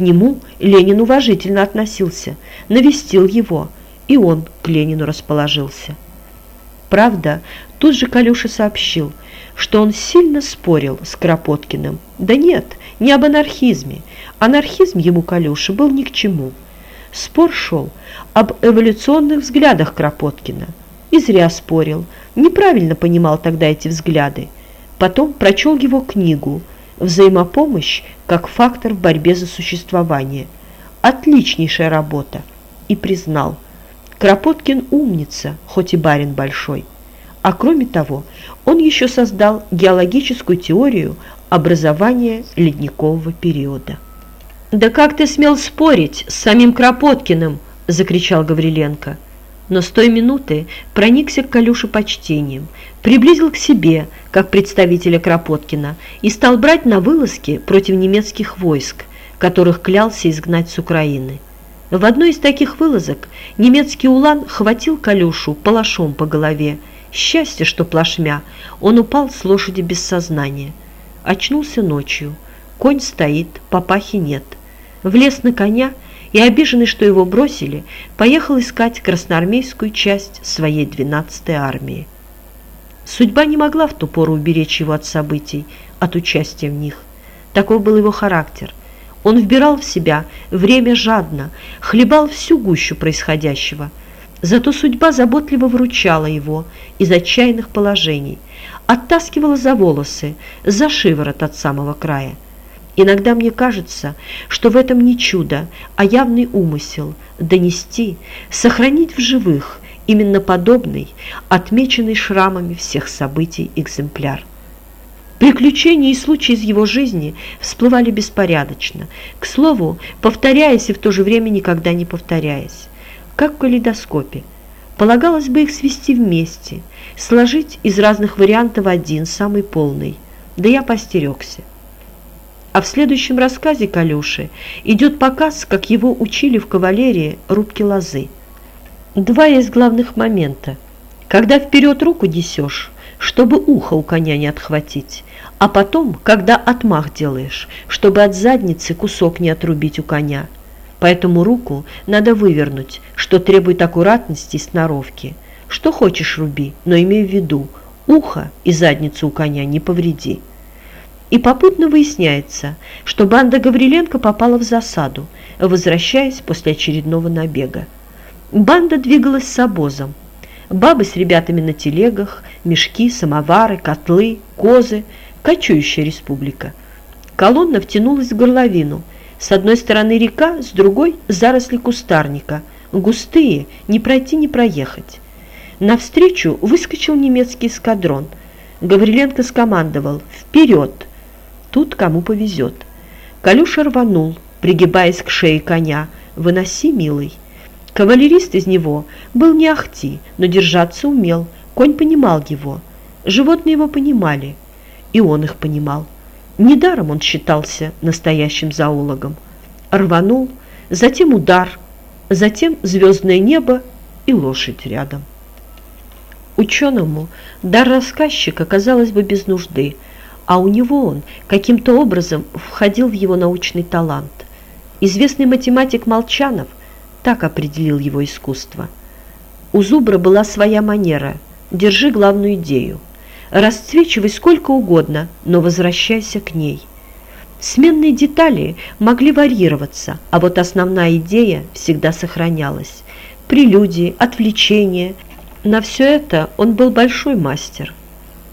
К нему Ленин уважительно относился, навестил его, и он к Ленину расположился. Правда, тут же Калюша сообщил, что он сильно спорил с Кропоткиным. Да нет, не об анархизме. Анархизм ему, Калюша, был ни к чему. Спор шел об эволюционных взглядах Кропоткина. И зря спорил, неправильно понимал тогда эти взгляды. Потом прочел его книгу «Взаимопомощь как фактор в борьбе за существование». Отличнейшая работа. И признал, Кропоткин умница, хоть и барин большой. А кроме того, он еще создал геологическую теорию образования ледникового периода. «Да как ты смел спорить с самим Кропоткиным?» – закричал Гавриленко. Но с той минуты проникся к Калюше почтением, приблизил к себе, как представителя Кропоткина, и стал брать на вылазки против немецких войск, которых клялся изгнать с Украины. В одной из таких вылазок немецкий улан хватил Калюшу палашом по голове. Счастье, что плашмя, он упал с лошади без сознания. Очнулся ночью. Конь стоит, папахи нет – влез на коня и, обиженный, что его бросили, поехал искать красноармейскую часть своей 12-й армии. Судьба не могла в ту пору уберечь его от событий, от участия в них. Такой был его характер. Он вбирал в себя время жадно, хлебал всю гущу происходящего. Зато судьба заботливо вручала его из отчаянных положений, оттаскивала за волосы, за шиворот от самого края. Иногда мне кажется, что в этом не чудо, а явный умысел – донести, сохранить в живых именно подобный, отмеченный шрамами всех событий экземпляр. Приключения и случаи из его жизни всплывали беспорядочно, к слову, повторяясь и в то же время никогда не повторяясь, как в калейдоскопе. Полагалось бы их свести вместе, сложить из разных вариантов один, самый полный, да я постерегся. А в следующем рассказе Калюши идет показ, как его учили в кавалерии рубки лозы. Два есть главных момента. Когда вперед руку несешь, чтобы ухо у коня не отхватить, а потом, когда отмах делаешь, чтобы от задницы кусок не отрубить у коня. Поэтому руку надо вывернуть, что требует аккуратности и сноровки. Что хочешь руби, но имей в виду, ухо и задницу у коня не повреди. И попутно выясняется, что банда Гавриленко попала в засаду, возвращаясь после очередного набега. Банда двигалась с обозом. Бабы с ребятами на телегах, мешки, самовары, котлы, козы, кочующая республика. Колонна втянулась в горловину. С одной стороны река, с другой – заросли кустарника. Густые, не пройти, не проехать. Навстречу выскочил немецкий эскадрон. Гавриленко скомандовал «Вперед!» Тут кому повезет. Калюша рванул, пригибаясь к шее коня. «Выноси, милый». Кавалерист из него был не ахти, но держаться умел. Конь понимал его. Животные его понимали. И он их понимал. Недаром он считался настоящим зоологом. Рванул, затем удар, затем звездное небо и лошадь рядом. Ученому дар рассказчика, казалось бы, без нужды – а у него он каким-то образом входил в его научный талант. Известный математик Молчанов так определил его искусство. У Зубра была своя манера «держи главную идею». Расцвечивай сколько угодно, но возвращайся к ней. Сменные детали могли варьироваться, а вот основная идея всегда сохранялась. Прелюдии, отвлечения – на все это он был большой мастер,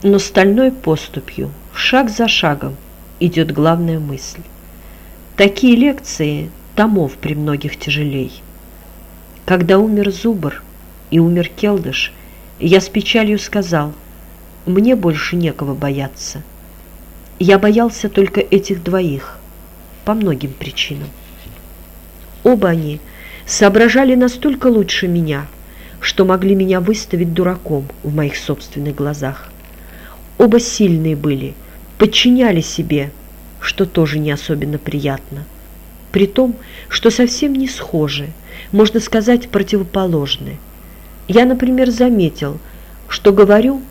но стальной поступью – Шаг за шагом идет главная мысль. Такие лекции томов при многих тяжелей. Когда умер Зубр и умер Келдыш, я с печалью сказал, мне больше некого бояться. Я боялся только этих двоих, по многим причинам. Оба они соображали настолько лучше меня, что могли меня выставить дураком в моих собственных глазах. Оба сильные были – подчиняли себе, что тоже не особенно приятно. При том, что совсем не схожи, можно сказать, противоположны. Я, например, заметил, что говорю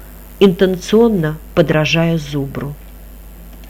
интонационно, подражая зубру.